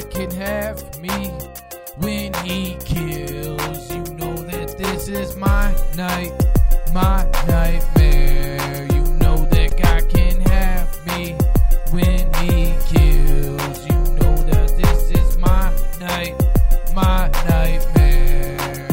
God can have me when He kills. You know that this is my night, my nightmare. You know that God can have me when He kills. You know that this is my night, my nightmare.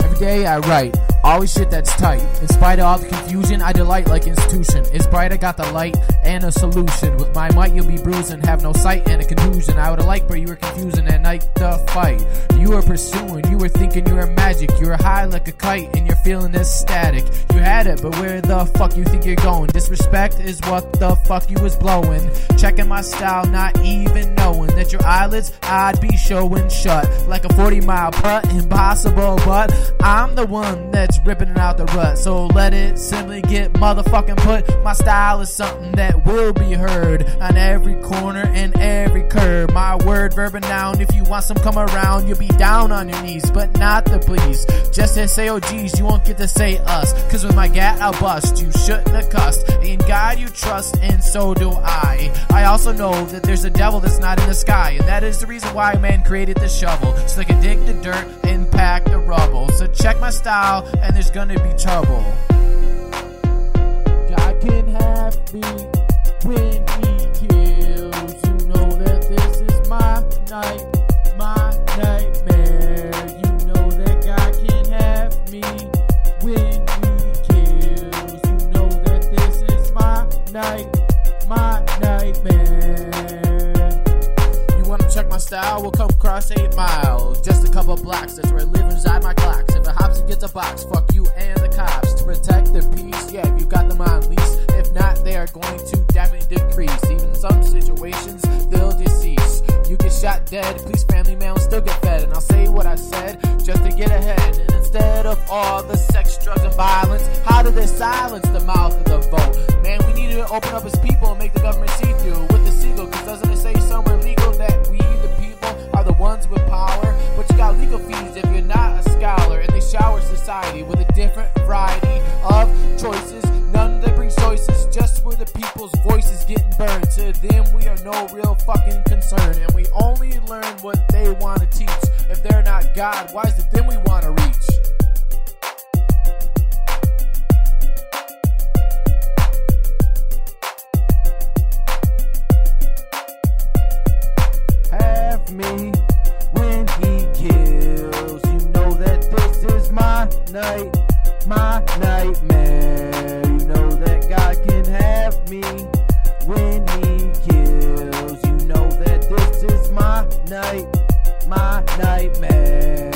Every day I write. Always shit that's tight. In spite of all the confusion, I delight like institution. It's bright, I got the light and a solution. With my might, you'll be bruising. Have no sight and a confusion. I would've liked, but you were confusing at night the fight. You were pursuing, you were thinking you were magic. You were high like a kite and you're feeling ecstatic. You had it, but where the fuck you think you're going? Disrespect is what the fuck you was blowing. Checking my style, not even knowing that your eyelids I'd be showing shut. Like a 40 mile putt, impossible, but I'm the one that's ripping it out the rut. So let it simply get motherfucking put. My style is something that will be heard on every corner and every curb. My word, verb, and noun. If you want some come around, you'll be down on your knees, but not the please. Just to say, oh geez, you won't get to say us. Cause with my gat, I'll bust. You shouldn't have cussed. In God you trust, and so do I. I also know that there's a devil that's not in the sky, and that is the reason why man created the shovel. So they can dig the dirt and pack the rubble. So check my style, and there's gonna be trouble. God can have me when he kills. You know that this is my night, my nightmare. You know that God can have me when he kills. You know that this is my night, my nightmare. Style? We'll come across eight miles. Just a couple blocks, that's where I live inside my clocks. If it hops and gets a box, fuck you and the cops. To protect the peace, yeah, you got them on lease. If not, they are going to definitely decrease. Even some situations, they'll decease. You get shot dead, police family man will still get fed. And I'll say what I said just to get ahead. And instead of all the sex, drugs, and violence, how do they silence the mouth of the vote? Man, we need to open up as people and make the government see through with the seagull. Cause doesn't it say somewhere legal that we, with power? But you got legal fees if you're not a scholar. And they shower society with a different variety of choices. None that bring choices, just where the people's voices getting burned. To them, we are no real fucking concern. And we only learn what they want to teach. If they're not God, why is it them we want to reach? Me when he kills. You know that this is my night, my nightmare.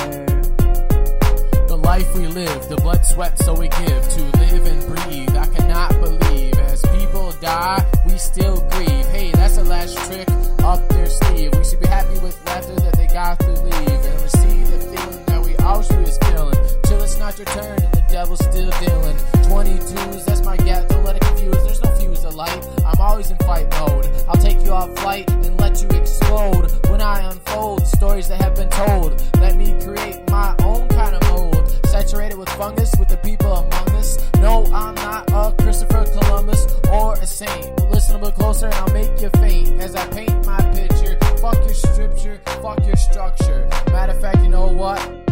The life we live, the blood, sweat, so we give to live and breathe. I cannot believe as people die, we still grieve. Hey, that's the last trick up their sleeve. We should be happy with laughter that they got to leave and receive the feeling that we all should is feeling. Till it's not your turn and the devil's still dealing. 22s, that's my gap, don't let it light. I'm always in fight mode. I'll take you off flight and let you explode when I unfold stories that have been told. Let me create my own kind of mold, saturated with fungus, with the people among us. No, I'm not a Christopher Columbus or a saint. Listen a little closer and I'll make you faint as I paint my picture. Fuck your scripture, fuck your structure. Matter of fact, you know what?